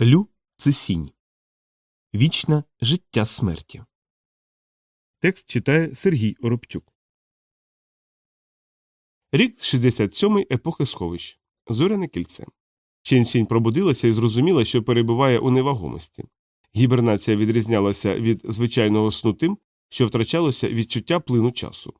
Лю це сінь. Вічне життя смерті. Текст читає Сергій Оробчук. Рік 67-ї епохи сховищ. Зоряне кільце. Ченсінь пробудилася і зрозуміла, що перебуває у невагомості. Гібернація відрізнялася від звичайного сну тим, що втрачалося відчуття плину часу.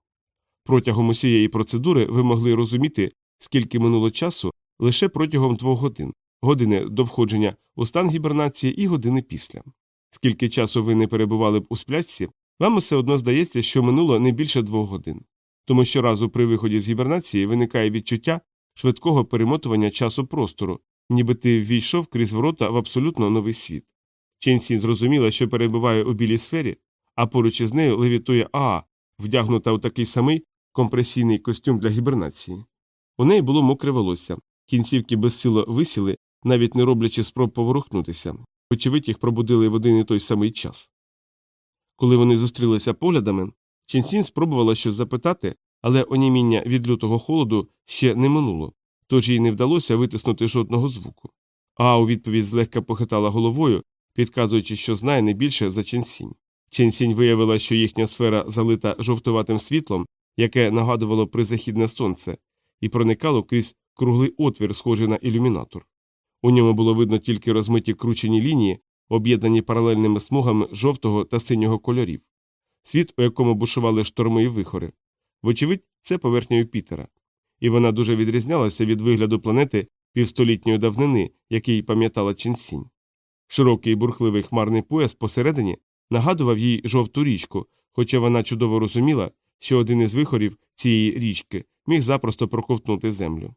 Протягом усієї процедури ви могли розуміти, скільки минуло часу лише протягом двох годин години до входження у стан гібернації і години після. Скільки часу ви не перебували б у сплячці, вам все одно здається, що минуло не більше двох годин. Тому щоразу при виході з гібернації виникає відчуття швидкого перемотування часу простору, ніби ти ввійшов крізь ворота в абсолютно новий світ. Ченсі зрозуміла, що перебуває у білій сфері, а поруч із нею левітує Аа, вдягнута у такий самий компресійний костюм для гібернації. У неї було мокре волосся, кінцівки безсило висіли, навіть не роблячи спроб поворухнутися, очевидь, їх пробудили в один і той самий час. Коли вони зустрілися поглядами, Ченсін спробувала щось запитати, але оніміння від лютого холоду ще не минуло, тож їй не вдалося витиснути жодного звуку. А у відповідь злегка похитала головою, підказуючи, що знає не більше за Ченсінь. Ченсінь виявила, що їхня сфера залита жовтуватим світлом, яке нагадувало призахідне сонце, і проникало крізь круглий отвір, схожий на ілюмінатор. У ньому було видно тільки розмиті кручені лінії, об'єднані паралельними смугами жовтого та синього кольорів, світ, у якому бушували шторми і вихори. Вочевидь, це поверхня Юпітера. І вона дуже відрізнялася від вигляду планети півстолітньої давнини, який пам'ятала Ченсінь. Широкий бурхливий хмарний пояс посередині нагадував їй жовту річку, хоча вона чудово розуміла, що один із вихорів цієї річки міг запросто проковтнути землю.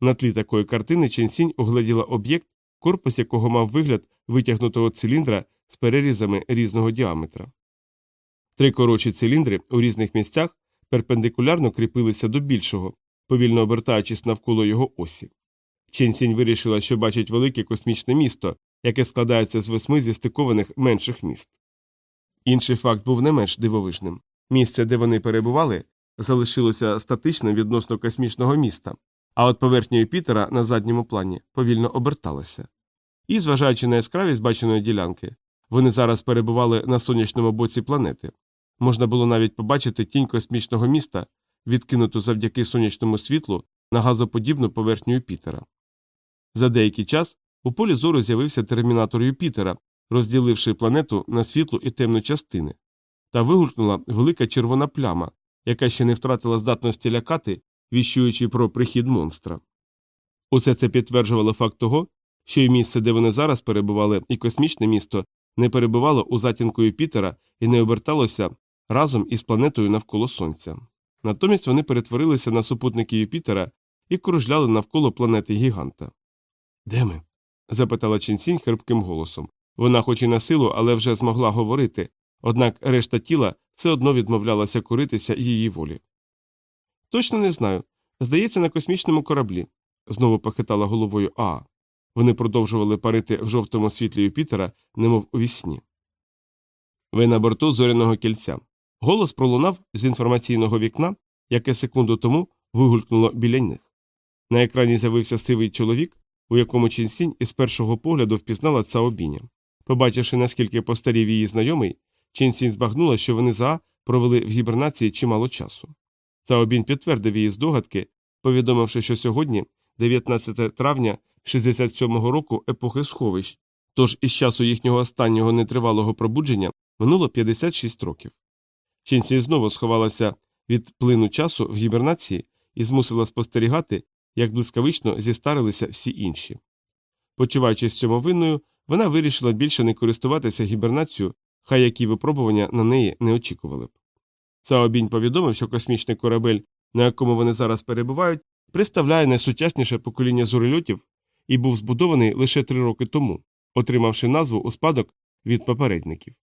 На тлі такої картини Ченсінь огляділа об'єкт, корпус якого мав вигляд витягнутого циліндра з перерізами різного діаметра. Три коротші циліндри у різних місцях перпендикулярно кріпилися до більшого, повільно обертаючись навколо його осі. Ченсінь вирішила, що бачить велике космічне місто, яке складається з восьми зістикованих менших міст. Інший факт був не менш дивовижним місце, де вони перебували, залишилося статичним відносно космічного міста, а от поверхня Юпітера на задньому плані повільно оберталася. І, зважаючи на яскравість баченої ділянки, вони зараз перебували на сонячному боці планети. Можна було навіть побачити тінь космічного міста, відкинуту завдяки сонячному світлу на газоподібну поверхню Юпітера. За деякий час у полі зору з'явився термінатор Юпітера, розділивши планету на світлу і темну частини, та вигулькнула велика червона пляма, яка ще не втратила здатності лякати, віщуючи про прихід монстра. Усе це підтверджувало факт того, що і місце, де вони зараз перебували, і космічне місто не перебувало у затінку Юпітера і не оберталося разом із планетою навколо Сонця. Натомість вони перетворилися на супутники Юпітера і кружляли навколо планети Гіганта. Де ми? запитала Ченсінь хрипким голосом. Вона, хоч і на силу, але вже змогла говорити, однак решта тіла все одно відмовлялася коритися її волі. Точно не знаю. Здається, на космічному кораблі, знову похитала головою Аа. Вони продовжували парити в жовтому світлі Юпітера, немов у вісні. Ви на борту зоряного кільця. Голос пролунав з інформаційного вікна, яке секунду тому вигулькнуло біля них. На екрані з'явився сивий чоловік, у якому Чінсінь із першого погляду впізнала Цаобіня. Побачивши, наскільки постарів її знайомий, Чінсінь збагнула, що вони за провели в гібернації чимало часу. Цаобінь підтвердив її здогадки, повідомивши, що сьогодні, 19 травня 67-го року епохи сховищ, тож із часу їхнього останнього нетривалого пробудження минуло 56 років. Чінсі знову сховалася від плину часу в гібернації і змусила спостерігати, як блискавично зістарилися всі інші. Почуваючись цьому винною, вона вирішила більше не користуватися гібернацією, хай які випробування на неї не очікували б. Цаобінь повідомив, що космічний корабель, на якому вони зараз перебувають, представляє найсучасніше покоління зорильотів і був збудований лише три роки тому, отримавши назву у спадок від попередників.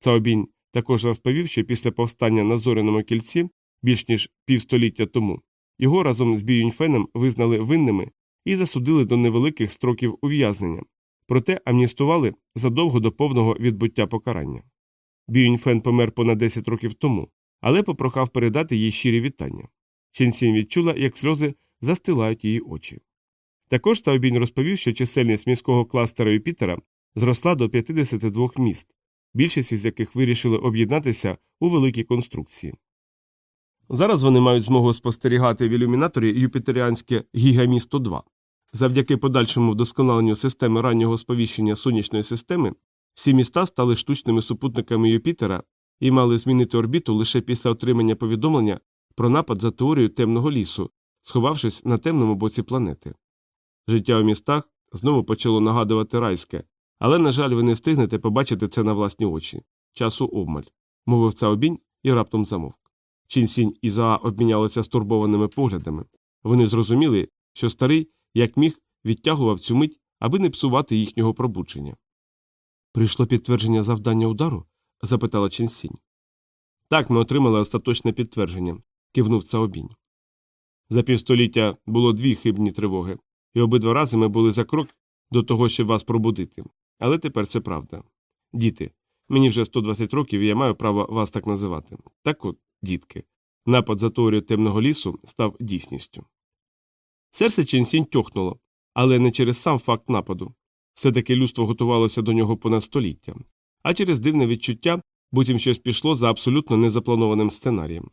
Цаобінь також розповів, що після повстання на зоряному кільці більш ніж півстоліття тому його разом з Біюньфеном визнали винними і засудили до невеликих строків ув'язнення, проте амністували задовго до повного відбуття покарання. Біюньфен помер понад 10 років тому, але попрохав передати їй щирі вітання. Ченсін відчула, як сльози застилають її очі. Також Таубінь розповів, що чисельність міського кластера Юпітера зросла до 52 міст, більшість із яких вирішили об'єднатися у великій конструкції. Зараз вони мають змогу спостерігати в ілюмінаторі Юпітеріанське гігамісто 2. Завдяки подальшому вдосконаленню системи раннього сповіщення сонячної системи всі міста стали штучними супутниками Юпітера і мали змінити орбіту лише після отримання повідомлення про напад за теорією темного лісу, сховавшись на темному боці планети. Життя у містах знову почало нагадувати райське, але, на жаль, ви не встигнете побачити це на власні очі. Часу обмаль, мовив Цаобінь і раптом замовк. Чінсінь і Заа обмінялися стурбованими поглядами. Вони зрозуміли, що старий, як міг, відтягував цю мить, аби не псувати їхнього пробудження. Прийшло підтвердження завдання удару? Запитала Чінсінь. Так, ми отримали остаточне підтвердження, кивнув Цаобінь. За півстоліття було дві хибні тривоги, і обидва рази ми були за крок до того, щоб вас пробудити. Але тепер це правда. Діти, мені вже 120 років, і я маю право вас так називати. Так от, дітки, напад за теорію темного лісу став дійсністю. Серце Ченсінь тьохнуло, але не через сам факт нападу. Все таки людство готувалося до нього понад століття, а через дивне відчуття, буцім щось пішло за абсолютно незапланованим сценарієм.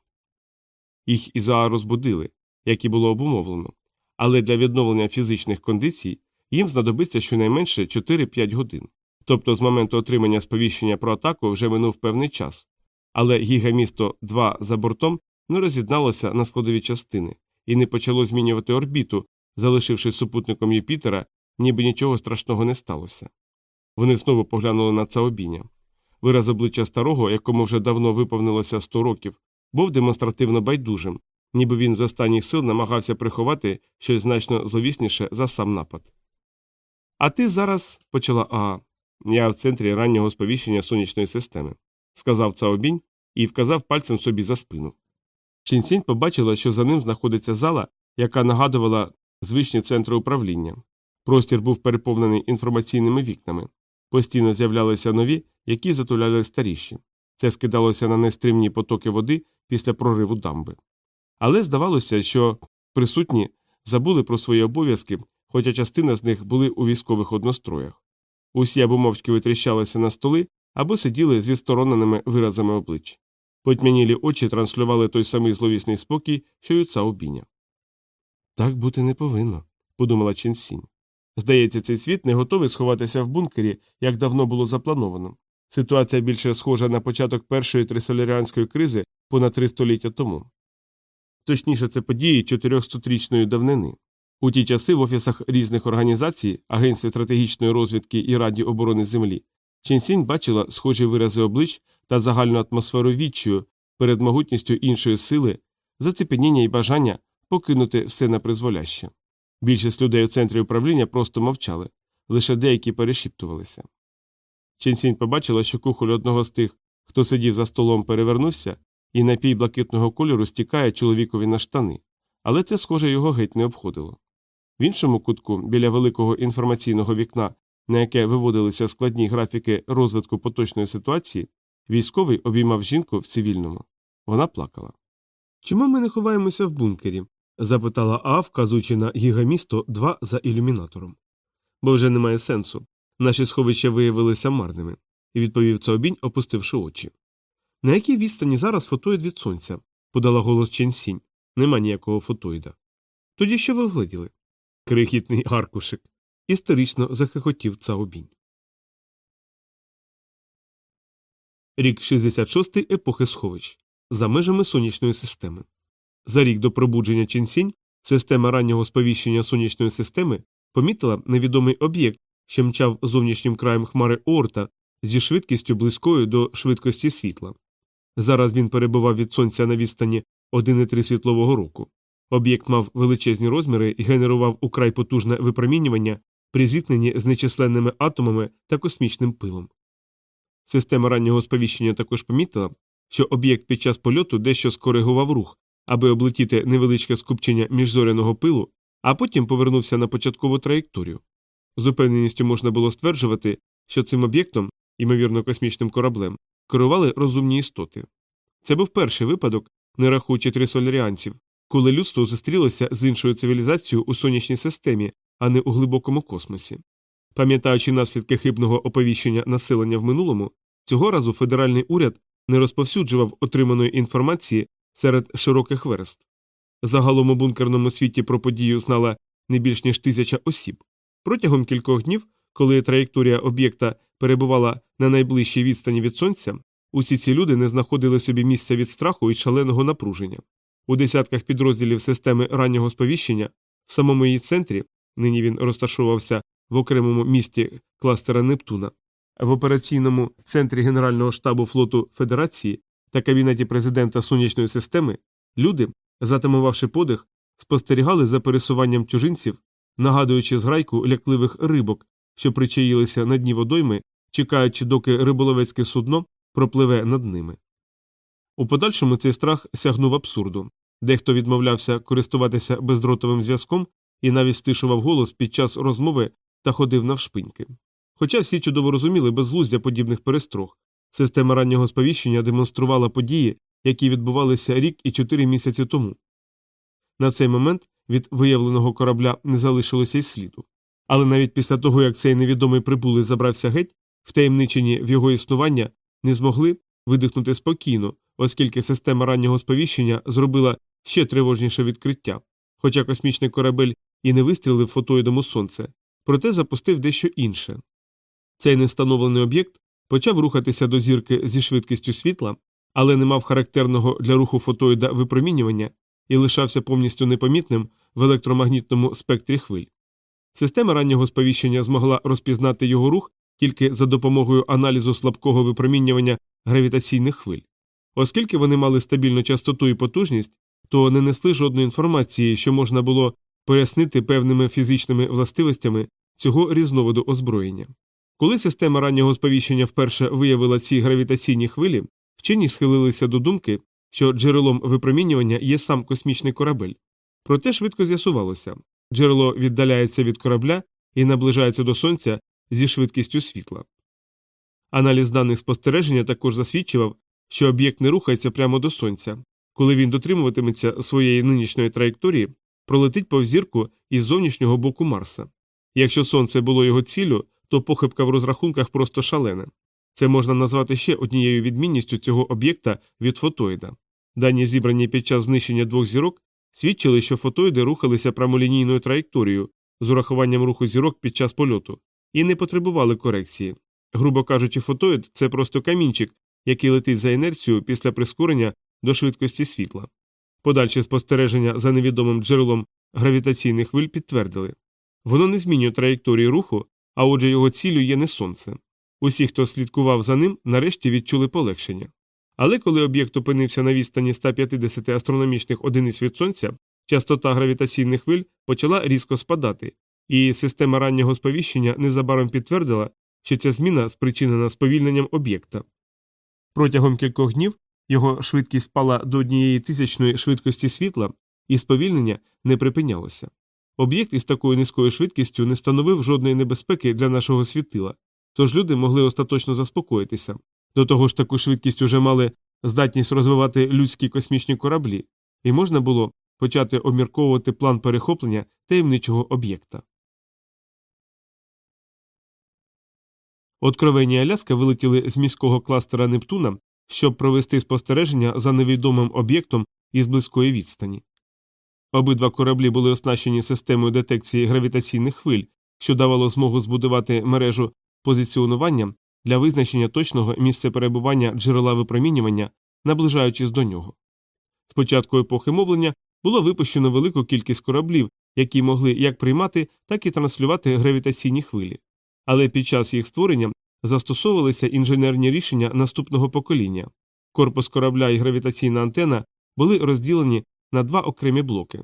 Їх Ізаа розбудили, як і було обумовлено, але для відновлення фізичних кондицій їм знадобиться щонайменше 4-5 годин. Тобто з моменту отримання сповіщення про атаку вже минув певний час, але гігамісто 2 за бортом не роз'єдналося на складові частини і не почало змінювати орбіту, залишивши супутником Юпітера, ніби нічого страшного не сталося. Вони знову поглянули на Цаобіня. Вираз обличчя старого, якому вже давно виповнилося 100 років, був демонстративно байдужим, ніби він з останніх сил намагався приховати щось значно зловісніше за сам напад. А ти зараз почала Аа. Я в центрі раннього сповіщення сонячної системи, сказав Цаобінь і вказав пальцем собі за спину. Чінсінь побачила, що за ним знаходиться зала, яка нагадувала звичні центри управління. Простір був переповнений інформаційними вікнами. Постійно з'являлися нові, які затуляли старіші. Це скидалося на нестримні потоки води після прориву дамби. Але здавалося, що присутні забули про свої обов'язки, хоча частина з них були у військових одностроях. Усі або мовчки витріщалися на столи, або сиділи з відстороненими виразами облич. Потьмянілі очі транслювали той самий зловісний спокій, що й у Цаобіня. Так бути не повинно, подумала Ченсінь. Здається, цей світ не готовий сховатися в бункері, як давно було заплановано. Ситуація більше схожа на початок першої трисоляріанської кризи понад три століття тому. Точніше, це події 400-річної давнини. У ті часи в офісах різних організацій, Агентстві стратегічної розвідки і Раді оборони Землі, Ченсінь бачила схожі вирази облич та загальну атмосферу відчаю перед могутністю іншої сили, зацепеніння і бажання покинути все на призволяще. Більшість людей у центрі управління просто мовчали, лише деякі перешіптувалися. Ченсінь побачила, що кухоль одного з тих, хто сидів за столом, перевернувся, і напій блакитного кольору стікає чоловікові на штани, але це, схоже, його геть не обходило. В іншому кутку, біля великого інформаційного вікна, на яке виводилися складні графіки розвитку поточної ситуації, військовий обіймав жінку в цивільному. Вона плакала. Чому ми не ховаємося в бункері? Запитала А, вказуючи на гігамісто 2 за ілюмінатором. Бо вже немає сенсу. Наші сховища виявилися марними, відповів Цаобінь, опустивши очі. На якій відстані зараз фотоїд від сонця? подала голос Ченсінь. Нема ніякого фотоїда. Тоді що ви вгледіли? Крихітний аркушик. Істерично захихотів Цаобінь. Рік 66 епохи сховищ. За межами сонячної системи. За рік до пробудження Ченсінь система раннього сповіщення сонячної системи помітила невідомий об'єкт, що мчав зовнішнім краєм хмари Оорта зі швидкістю близькою до швидкості світла. Зараз він перебував від сонця на відстані 1,3 світлового року. Об'єкт мав величезні розміри і генерував украй потужне випромінювання при зіткненні з нечисленними атомами та космічним пилом. Система раннього сповіщення також помітила, що об'єкт під час польоту дещо скоригував рух, аби облетіти невеличке скупчення міжзоряного пилу, а потім повернувся на початкову траєкторію. З упевненістю можна було стверджувати, що цим об'єктом, ймовірно, космічним кораблем, керували розумні істоти. Це був перший випадок, не рахуючи трисоляріанців, коли людство зустрілося з іншою цивілізацією у сонячній системі, а не у глибокому космосі. Пам'ятаючи наслідки хибного оповіщення населення в минулому, цього разу федеральний уряд не розповсюджував отриманої інформації серед широких верст. Загалом у бункерному світі про подію знала не більш ніж тисяча осіб. Протягом кількох днів, коли траєкторія об'єкта перебувала на найближчій відстані від сонця, усі ці люди не знаходили собі місця від страху і шаленого напруження. У десятках підрозділів системи раннього сповіщення, в самому її центрі, нині він розташовувався в окремому місті кластера Нептуна, в операційному центрі Генерального штабу флоту Федерації та кабінеті президента сонячної системи, люди, затамувавши подих, спостерігали за пересуванням чужинців, нагадуючи зграйку лякливих рибок, що причаїлися на дні водойми, чекаючи, доки риболовецьке судно пропливе над ними. У подальшому цей страх сягнув абсурду. Дехто відмовлявся користуватися бездротовим зв'язком і навіть стишував голос під час розмови та ходив навшпиньки. Хоча всі чудово розуміли безглуздя подібних перестрог, система раннього сповіщення демонструвала події, які відбувалися рік і чотири місяці тому. На цей момент від виявленого корабля не залишилося й сліду. Але навіть після того, як цей невідомий прибулець забрався геть, втаємничені в його існування не змогли видихнути спокійно, оскільки система раннього сповіщення зробила ще тривожніше відкриття, хоча космічний корабель і не вистрілив фотоїдом у сонце, проте запустив дещо інше. Цей невстановлений об'єкт почав рухатися до зірки зі швидкістю світла, але не мав характерного для руху фотоїда випромінювання і лишався повністю непомітним в електромагнітному спектрі хвиль. Система раннього сповіщення змогла розпізнати його рух тільки за допомогою аналізу слабкого випромінювання гравітаційних хвиль. Оскільки вони мали стабільну частоту і потужність, то не несли жодної інформації, що можна було пояснити певними фізичними властивостями цього різновиду озброєння. Коли система раннього сповіщення вперше виявила ці гравітаційні хвилі, вчені схилилися до думки, що джерелом випромінювання є сам космічний корабель. Проте швидко з'ясувалося джерело віддаляється від корабля і наближається до сонця зі швидкістю світла. Аналіз даних спостереження також засвідчував, що об'єкт не рухається прямо до сонця, коли він дотримуватиметься своєї нинішньої траєкторії, пролетить повзірку із зовнішнього боку Марса. Якщо сонце було його ціллю, то похибка в розрахунках просто шалена. Це можна назвати ще однією відмінністю цього об'єкта від фотоїда. Дані, зібрані під час знищення двох зірок, свідчили, що фотоїди рухалися прямолінійною траєкторією з урахуванням руху зірок під час польоту, і не потребували корекції. Грубо кажучи, фотоїд це просто камінчик, який летить за інерцією після прискорення до швидкості світла. Подальші спостереження за невідомим джерелом гравітаційних хвиль підтвердили воно не змінює траєкторії руху, а отже, його ціллю є не сонце. Усі, хто слідкував за ним, нарешті відчули полегшення. Але коли об'єкт опинився на відстані 150 астрономічних одиниць від сонця, частота гравітаційних хвиль почала різко спадати, і система раннього сповіщення незабаром підтвердила, що ця зміна спричинена сповільненням об'єкта. Протягом кількох днів його швидкість спала до однієї тисячної швидкості світла, і сповільнення не припинялося. Об'єкт із такою низькою швидкістю не становив жодної небезпеки для нашого світила, тож люди могли остаточно заспокоїтися. До того ж таку швидкість уже мали здатність розвивати людські космічні кораблі, і можна було почати обмірковувати план перехоплення таємничого об'єкта. Откровені Аляска вилетіли з міського кластера Нептуна, щоб провести спостереження за невідомим об'єктом із близької відстані. Обидва кораблі були оснащені системою детекції гравітаційних хвиль, що давало змогу збудувати мережу позиціонування для визначення точного місця перебування джерела випромінювання, наближаючись до нього. З початку епохи мовлення було випущено велику кількість кораблів, які могли як приймати, так і транслювати гравітаційні хвилі. Але під час їх створення застосовувалися інженерні рішення наступного покоління. Корпус корабля і гравітаційна антена були розділені на два окремі блоки.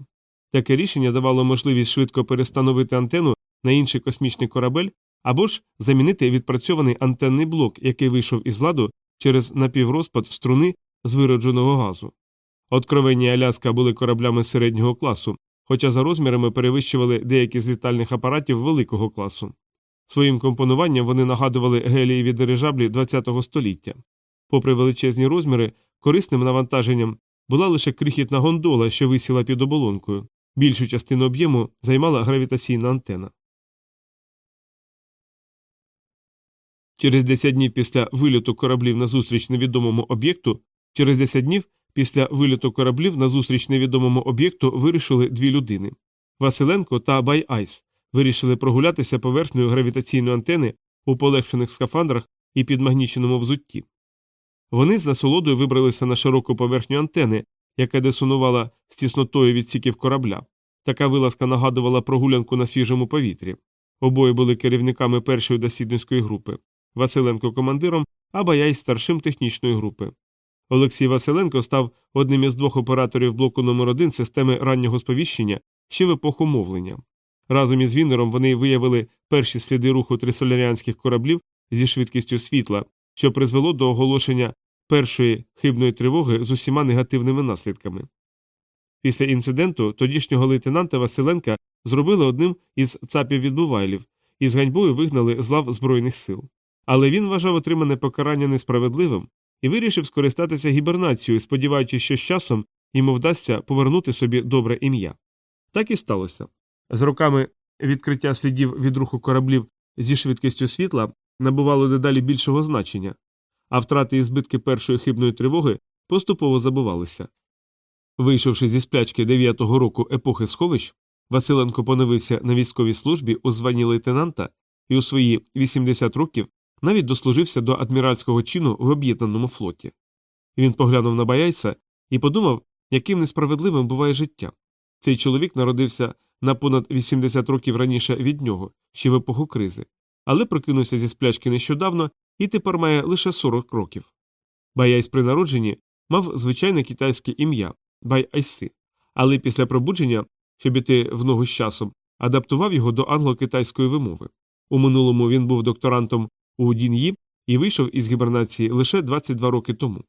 Таке рішення давало можливість швидко перестановити антенну на інший космічний корабель або ж замінити відпрацьований антенний блок, який вийшов із ладу через напіврозпад струни з виродженого газу. Откровенні Аляска були кораблями середнього класу, хоча за розмірами перевищували деякі з літальних апаратів великого класу. Своїм компонуванням вони нагадували гелієві дирижаблі ХХ століття. Попри величезні розміри, корисним навантаженням була лише крихітна гондола, що висіла під оболонкою, Більшу частину об'єму займала гравітаційна антена. Через 10 днів після вильоту кораблів назустріч невідомому об'єкту, через 10 днів після вильоту кораблів назустріч невідомому об'єкту вирішили дві людини. Василенко та Бай-Айс вирішили прогулятися поверхнею гравітаційної антени у полегшених скафандрах і підмагніченому взутті. Вони з насолодою вибралися на широку поверхню антени, яка дисонувала з тіснотою відсіків корабля. Така вилазка нагадувала прогулянку на свіжому повітрі. Обоє були керівниками першої дослідницької групи. Василенко командиром, а Баяй старшим технічної групи. Олексій Василенко став одним із двох операторів блоку номер 1 системи раннього сповіщення ще в епоху мовлення. Разом із Вінером вони виявили перші сліди руху трисоляріанських кораблів зі швидкістю світла, що призвело до оголошення першої хибної тривоги з усіма негативними наслідками. Після інциденту тодішнього лейтенанта Василенка зробили одним із цапів відбувайлів і з ганьбою вигнали з лав Збройних сил. Але він вважав отримане покарання несправедливим і вирішив скористатися гібернацією, сподіваючись, що з часом йому вдасться повернути собі добре ім'я. Так і сталося. З роками відкриття слідів від руху кораблів зі швидкістю світла набувало дедалі більшого значення, а втрати і збитки першої хибної тривоги поступово забувалися. Вийшовши зі сплячки дев'ятого року епохи сховищ, Василенко поновився на військовій службі у званні лейтенанта і у свої 80 років навіть дослужився до адміральського чину в об'єднаному флоті. Він поглянув на Баяйса і подумав, яким несправедливим буває життя. Цей чоловік народився на понад 80 років раніше від нього, ще в епоху кризи, але прокинувся зі сплячки нещодавно і тепер має лише 40 років. Баяйс при народженні мав звичайне китайське ім'я Байайси, але після пробудження, щоб іти в ногу з часом, адаптував його до англо-китайської вимови. У минулому він був докторантом у Дін'ї і вийшов із гібернації лише 22 роки тому.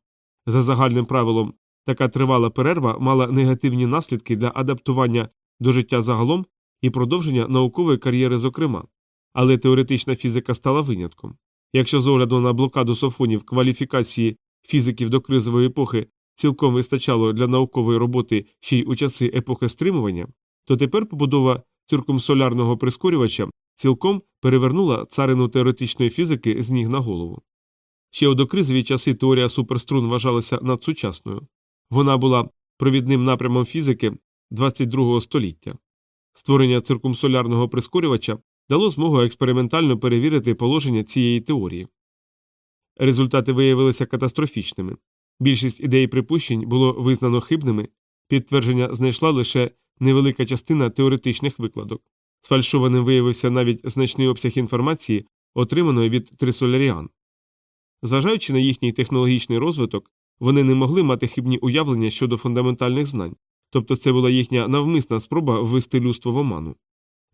За загальним правилом, така тривала перерва мала негативні наслідки для адаптування до життя загалом і продовження наукової кар'єри, зокрема, але теоретична фізика стала винятком. Якщо з огляду на блокаду софонів кваліфікації фізиків до кризової епохи цілком вистачало для наукової роботи ще й у часи епохи стримування, то тепер побудова циркумсолярного прискорювача цілком перевернула царину теоретичної фізики з ніг на голову. Ще у докризові часи теорія суперструн вважалася надсучасною. Вона була провідним напрямом фізики 22 століття. Створення циркумсолярного прискорювача дало змогу експериментально перевірити положення цієї теорії. Результати виявилися катастрофічними. Більшість ідей припущень було визнано хибними, підтвердження знайшла лише невелика частина теоретичних викладок. Сфальшованим виявився навіть значний обсяг інформації, отриманої від трисоляріан. Зважаючи на їхній технологічний розвиток, вони не могли мати хибні уявлення щодо фундаментальних знань, тобто це була їхня навмисна спроба ввести людство в оману.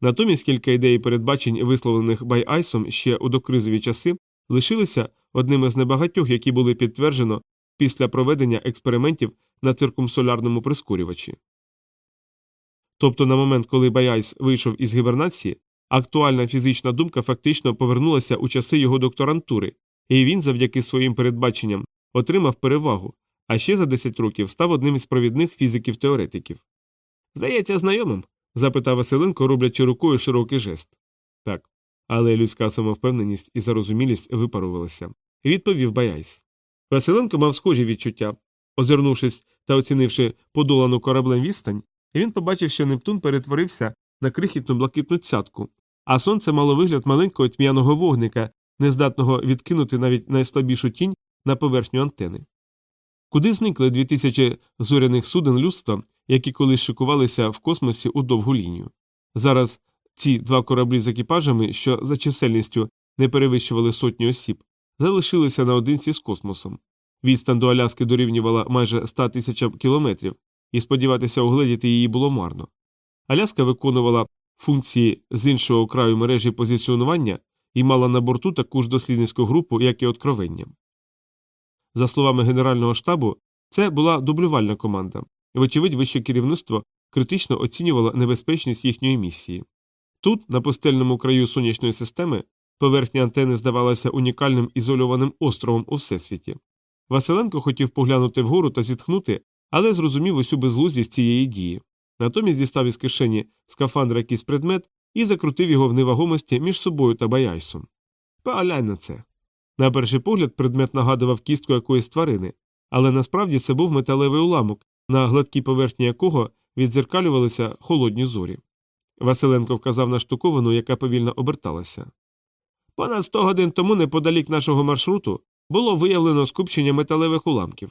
Натомість кілька ідей передбачень, висловлених Байайсом ще у докризові часи, лишилися одними з небагатьох, які були підтверджено після проведення експериментів на циркумсолярному прискорювачі. Тобто, на момент, коли Баяйс вийшов із гібернації, актуальна фізична думка фактично повернулася у часи його докторантури, і він, завдяки своїм передбаченням, отримав перевагу, а ще за 10 років став одним із провідних фізиків-теоретиків. Здається, знайомим? Запитав Василенко, роблячи рукою широкий жест. Так. Але людська самовпевненість і зарозумілість випарувалися. Відповів Баяйс. Василенко мав схожі відчуття. Озирнувшись та оцінивши подолану кораблем відстань, він побачив, що Нептун перетворився на крихітну блакитну цятку, а сонце мало вигляд маленького тьмяного вогника, нездатного відкинути навіть найслабішу тінь на поверхню антени. Куди зникли дві тисячі зоряних суден людства, які колись шикувалися в космосі у довгу лінію? Зараз ці два кораблі з екіпажами, що за чисельністю не перевищували сотні осіб, залишилися наодинці з космосом. Відстань до Аляски дорівнювала майже 100 тисячам кілометрів, і сподіватися огледіти її було марно. Аляска виконувала функції з іншого краю мережі позиціонування і мала на борту таку ж дослідницьку групу, як і откровення. За словами Генерального штабу, це була дублювальна команда, вочевидь, вище керівництво критично оцінювало небезпечність їхньої місії. Тут, на пустельному краю сонячної системи, поверхня антени здавалася унікальним ізольованим островом у всесвіті. Василенко хотів поглянути вгору та зітхнути, але зрозумів усю безглуздість цієї дії. натомість дістав із кишені скафандра якийсь предмет і закрутив його в невагомості між собою та Баяйсом. Поглянь на це. На перший погляд, предмет нагадував кістку якоїсь тварини, але насправді це був металевий уламок, на гладкій поверхні якого відзеркалювалися холодні зорі. Василенко вказав на штуковину, яка повільно оберталася. Понад 100 годин тому, неподалік нашого маршруту, було виявлено скупчення металевих уламків.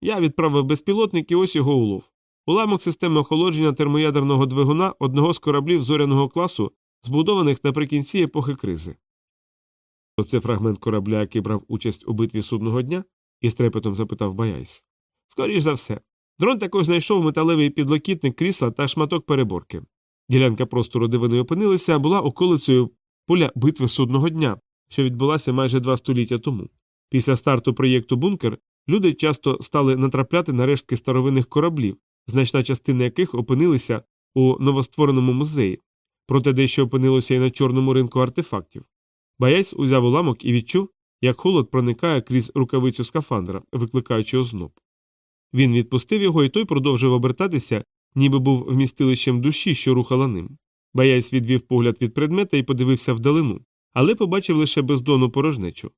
Я відправив безпілотник і ось його улов. Уламок системи охолодження термоядерного двигуна одного з кораблів зоряного класу, збудованих наприкінці епохи кризи. Оце фрагмент корабля, який брав участь у битві судного дня? із трепетом запитав Баяйс. Скоріш за все. Дрон також знайшов металевий підлокітник крісла та шматок переборки. Ділянка простору, де вони опинилися, була околицею поля битви судного дня, що відбулася майже два століття тому. Після старту проєкту Бункер люди часто стали натрапляти на рештки старовинних кораблів, значна частина яких опинилися у новоствореному музеї, проте дещо опинилося і на чорному ринку артефактів. Боєць узяв уламок і відчув, як холод проникає крізь рукавицю скафандра, викликаючи озноб. Він відпустив його, і той продовжив обертатися, ніби був вмістилищем душі, що рухала ним. Боєць відвів погляд від предмета і подивився вдалину, але побачив лише бездонну порожнечу.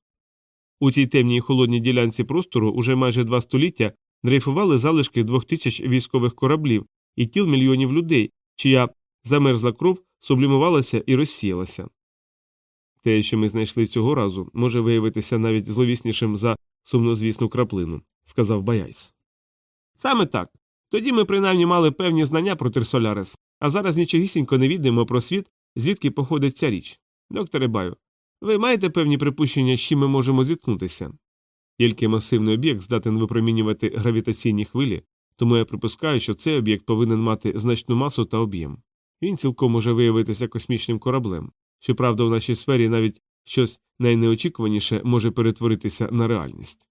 У цій темній холодній ділянці простору уже майже два століття дрейфували залишки двох тисяч військових кораблів і тіл мільйонів людей, чия замерзла кров сублімувалася і розсіялася. Те, що ми знайшли цього разу, може виявитися навіть зловіснішим за сумнозвісну краплину, сказав Баяйс. Саме так. Тоді ми принаймні мали певні знання про Терсолярес, а зараз нічогісінько не відаємо про світ, звідки походить ця річ. Докторе Баю, ви маєте певні припущення, з чим ми можемо зіткнутися? Тільки масивний об'єкт здатен випромінювати гравітаційні хвилі, тому я припускаю, що цей об'єкт повинен мати значну масу та об'єм. Він цілком може виявитися космічним кораблем. Щоправда, в нашій сфері навіть щось найнеочікуваніше може перетворитися на реальність.